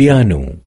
piano.